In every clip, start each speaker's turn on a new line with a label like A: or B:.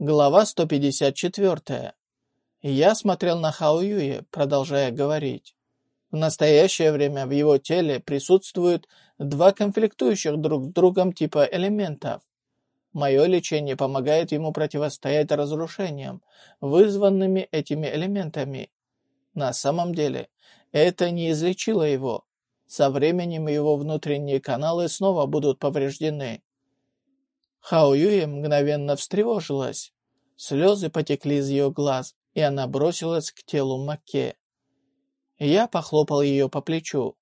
A: Глава 154. Я смотрел на Хао Юе, продолжая говорить. В настоящее время в его теле присутствуют два конфликтующих друг с другом типа элементов. Мое лечение помогает ему противостоять разрушениям, вызванными этими элементами. На самом деле, это не излечило его. Со временем его внутренние каналы снова будут повреждены. Хао Юе мгновенно встревожилась. Слезы потекли из ее глаз, и она бросилась к телу Маке. Я похлопал ее по плечу.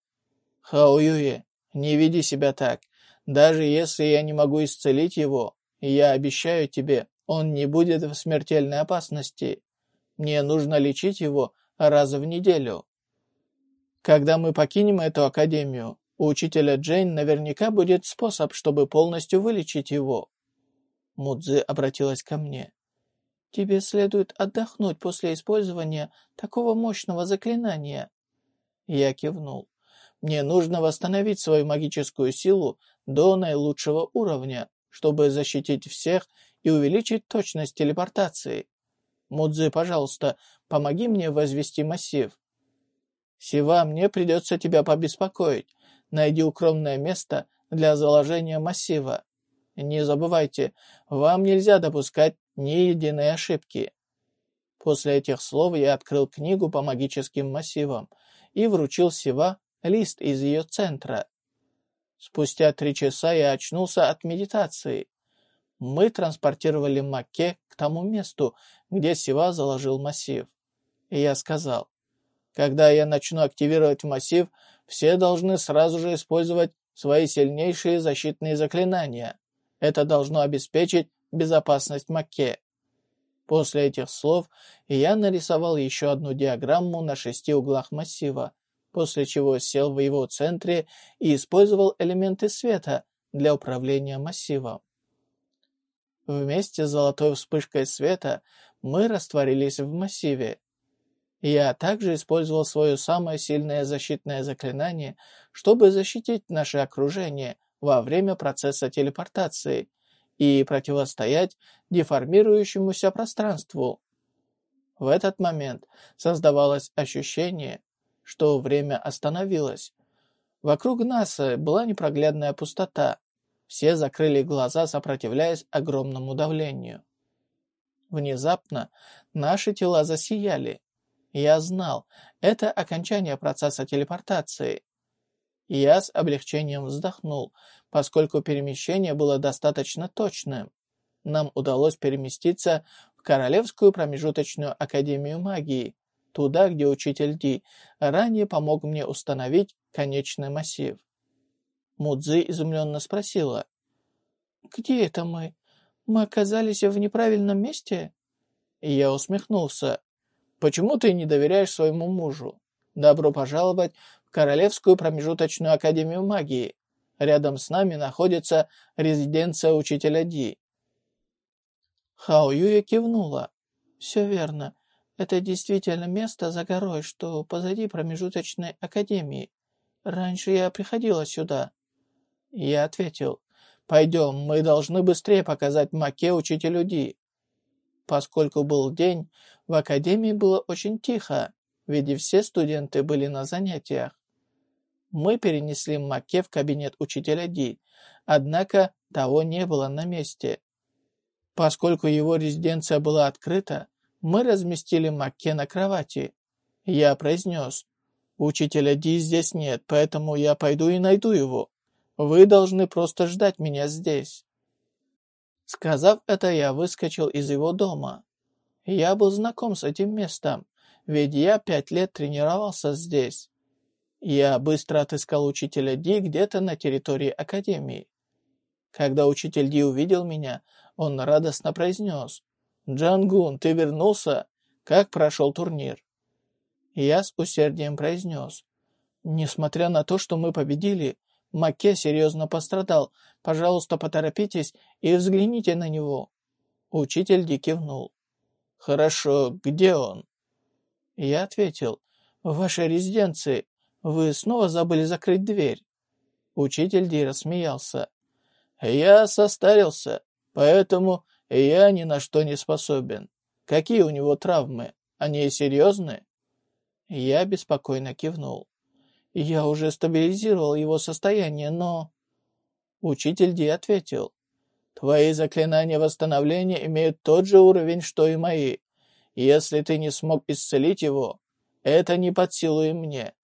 A: «Хао Юе, не веди себя так. Даже если я не могу исцелить его, я обещаю тебе, он не будет в смертельной опасности. Мне нужно лечить его раз в неделю. Когда мы покинем эту академию, у учителя Джейн наверняка будет способ, чтобы полностью вылечить его. Мудзи обратилась ко мне. «Тебе следует отдохнуть после использования такого мощного заклинания». Я кивнул. «Мне нужно восстановить свою магическую силу до наилучшего уровня, чтобы защитить всех и увеличить точность телепортации. Мудзи, пожалуйста, помоги мне возвести массив». «Сива, мне придется тебя побеспокоить. Найди укромное место для заложения массива. Не забывайте, вам нельзя допускать ни единой ошибки. После этих слов я открыл книгу по магическим массивам и вручил Сива лист из ее центра. Спустя три часа я очнулся от медитации. Мы транспортировали Макке к тому месту, где Сива заложил массив. И я сказал, когда я начну активировать массив, все должны сразу же использовать свои сильнейшие защитные заклинания. Это должно обеспечить безопасность Макке. После этих слов я нарисовал еще одну диаграмму на шести углах массива, после чего сел в его центре и использовал элементы света для управления массивом. Вместе с золотой вспышкой света мы растворились в массиве. Я также использовал свое самое сильное защитное заклинание, чтобы защитить наше окружение во время процесса телепортации и противостоять деформирующемуся пространству. В этот момент создавалось ощущение, что время остановилось. Вокруг нас была непроглядная пустота. Все закрыли глаза, сопротивляясь огромному давлению. Внезапно наши тела засияли. Я знал, это окончание процесса телепортации. Я с облегчением вздохнул, поскольку перемещение было достаточно точным. Нам удалось переместиться в Королевскую промежуточную академию магии, туда, где учитель Ди ранее помог мне установить конечный массив. Мудзи изумленно спросила. «Где это мы? Мы оказались в неправильном месте?» И я усмехнулся. «Почему ты не доверяешь своему мужу? Добро пожаловать Королевскую промежуточную академию магии. Рядом с нами находится резиденция учителя Ди. Хао Юя кивнула. «Все верно. Это действительно место за горой, что позади промежуточной академии. Раньше я приходила сюда». Я ответил. «Пойдем, мы должны быстрее показать Маке учителю Ди». Поскольку был день, в академии было очень тихо, ведь все студенты были на занятиях. Мы перенесли Маке в кабинет учителя Ди, однако того не было на месте. Поскольку его резиденция была открыта, мы разместили Маке на кровати. Я произнес, «Учителя Ди здесь нет, поэтому я пойду и найду его. Вы должны просто ждать меня здесь». Сказав это, я выскочил из его дома. Я был знаком с этим местом, ведь я пять лет тренировался здесь. Я быстро отыскал учителя Ди где-то на территории Академии. Когда учитель Ди увидел меня, он радостно произнес. «Джангун, ты вернулся? Как прошел турнир?» Я с усердием произнес. «Несмотря на то, что мы победили, Маке серьезно пострадал. Пожалуйста, поторопитесь и взгляните на него». Учитель Ди кивнул. «Хорошо, где он?» Я ответил. «В вашей резиденции. Вы снова забыли закрыть дверь?» Учитель Ди рассмеялся. «Я состарился, поэтому Я ни на что не способен. Какие у него травмы? Они серьезные?» Я беспокойно кивнул. Я уже стабилизировал его состояние, но... Учитель Ди ответил. Твои заклинания восстановления имеют тот же уровень, что и мои. Если ты не смог исцелить его, это не под силу и мне.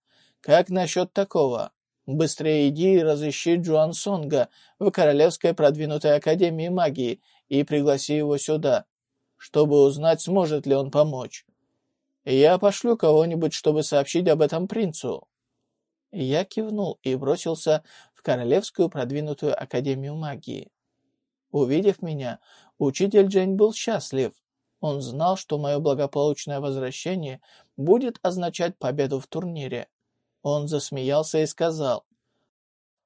A: Как насчет такого? Быстрее иди и разыщи Джуан Сонга в Королевской продвинутой Академии Магии и пригласи его сюда, чтобы узнать, сможет ли он помочь. Я пошлю кого-нибудь, чтобы сообщить об этом принцу». Я кивнул и бросился в Королевскую продвинутую Академию Магии. Увидев меня, учитель Джейн был счастлив. Он знал, что мое благополучное возвращение будет означать победу в турнире. Он засмеялся и сказал,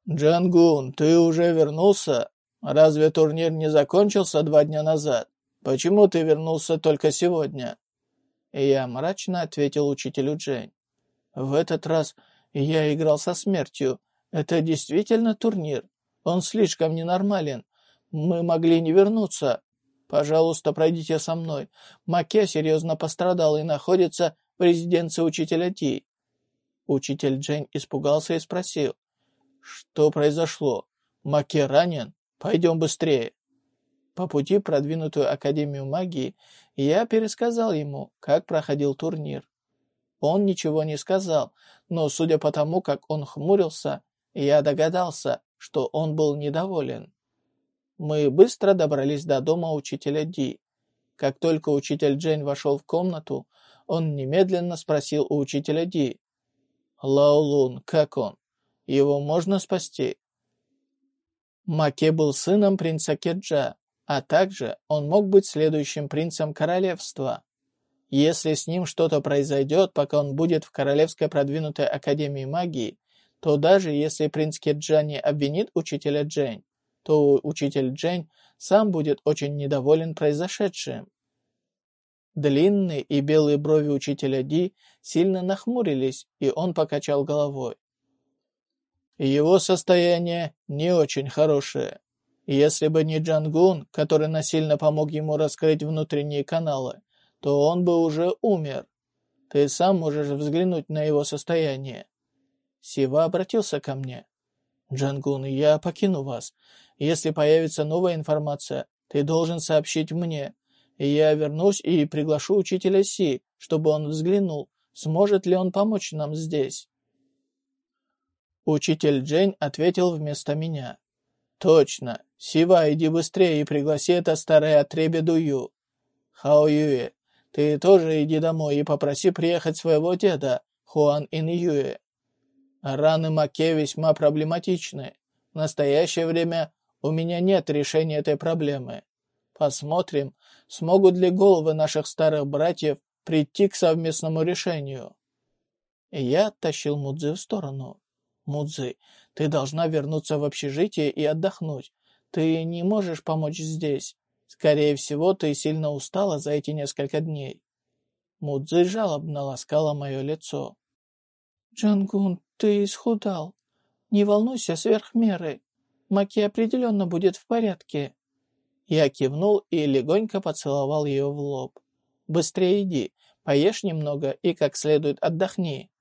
A: «Джангун, ты уже вернулся? Разве турнир не закончился два дня назад? Почему ты вернулся только сегодня?» И я мрачно ответил учителю Джейн. «В этот раз я играл со смертью. Это действительно турнир. Он слишком ненормален. Мы могли не вернуться. Пожалуйста, пройдите со мной. Маке серьезно пострадал и находится в резиденции учителя Ти. Учитель Джейн испугался и спросил. Что произошло? Маке ранен? Пойдем быстрее. По пути в продвинутую Академию магии я пересказал ему, как проходил турнир. Он ничего не сказал, но судя по тому, как он хмурился, я догадался, что он был недоволен. Мы быстро добрались до дома учителя Ди. Как только учитель Джейн вошел в комнату, он немедленно спросил у учителя Ди. «Лаолун, как он? Его можно спасти?» Маке был сыном принца Кеджа, а также он мог быть следующим принцем королевства. Если с ним что-то произойдет, пока он будет в Королевской продвинутой Академии магии, то даже если принц Кеджа не обвинит учителя Джейн, то учитель Джень сам будет очень недоволен произошедшим. Длинные и белые брови учителя Ди сильно нахмурились, и он покачал головой. Его состояние не очень хорошее. Если бы не Джангун, который насильно помог ему раскрыть внутренние каналы, то он бы уже умер. Ты сам можешь взглянуть на его состояние. Сива обратился ко мне. «Джангун, я покину вас. Если появится новая информация, ты должен сообщить мне. И я вернусь и приглашу учителя Си, чтобы он взглянул, сможет ли он помочь нам здесь». Учитель Джень ответил вместо меня. «Точно. Сива, иди быстрее и пригласи это старое отребье Дую. Хао Юэ, ты тоже иди домой и попроси приехать своего деда, Хуан Ин Юэ. Раны Маке весьма проблематичны. В настоящее время у меня нет решения этой проблемы. Посмотрим, смогут ли головы наших старых братьев прийти к совместному решению. И я оттащил Мудзи в сторону. Мудзи, ты должна вернуться в общежитие и отдохнуть. Ты не можешь помочь здесь. Скорее всего, ты сильно устала за эти несколько дней. Мудзи жалобно ласкала мое лицо. «Джангун, ты исхудал. Не волнуйся сверх меры. Маки определенно будет в порядке». Я кивнул и легонько поцеловал ее в лоб. «Быстрее иди, поешь немного и как следует отдохни».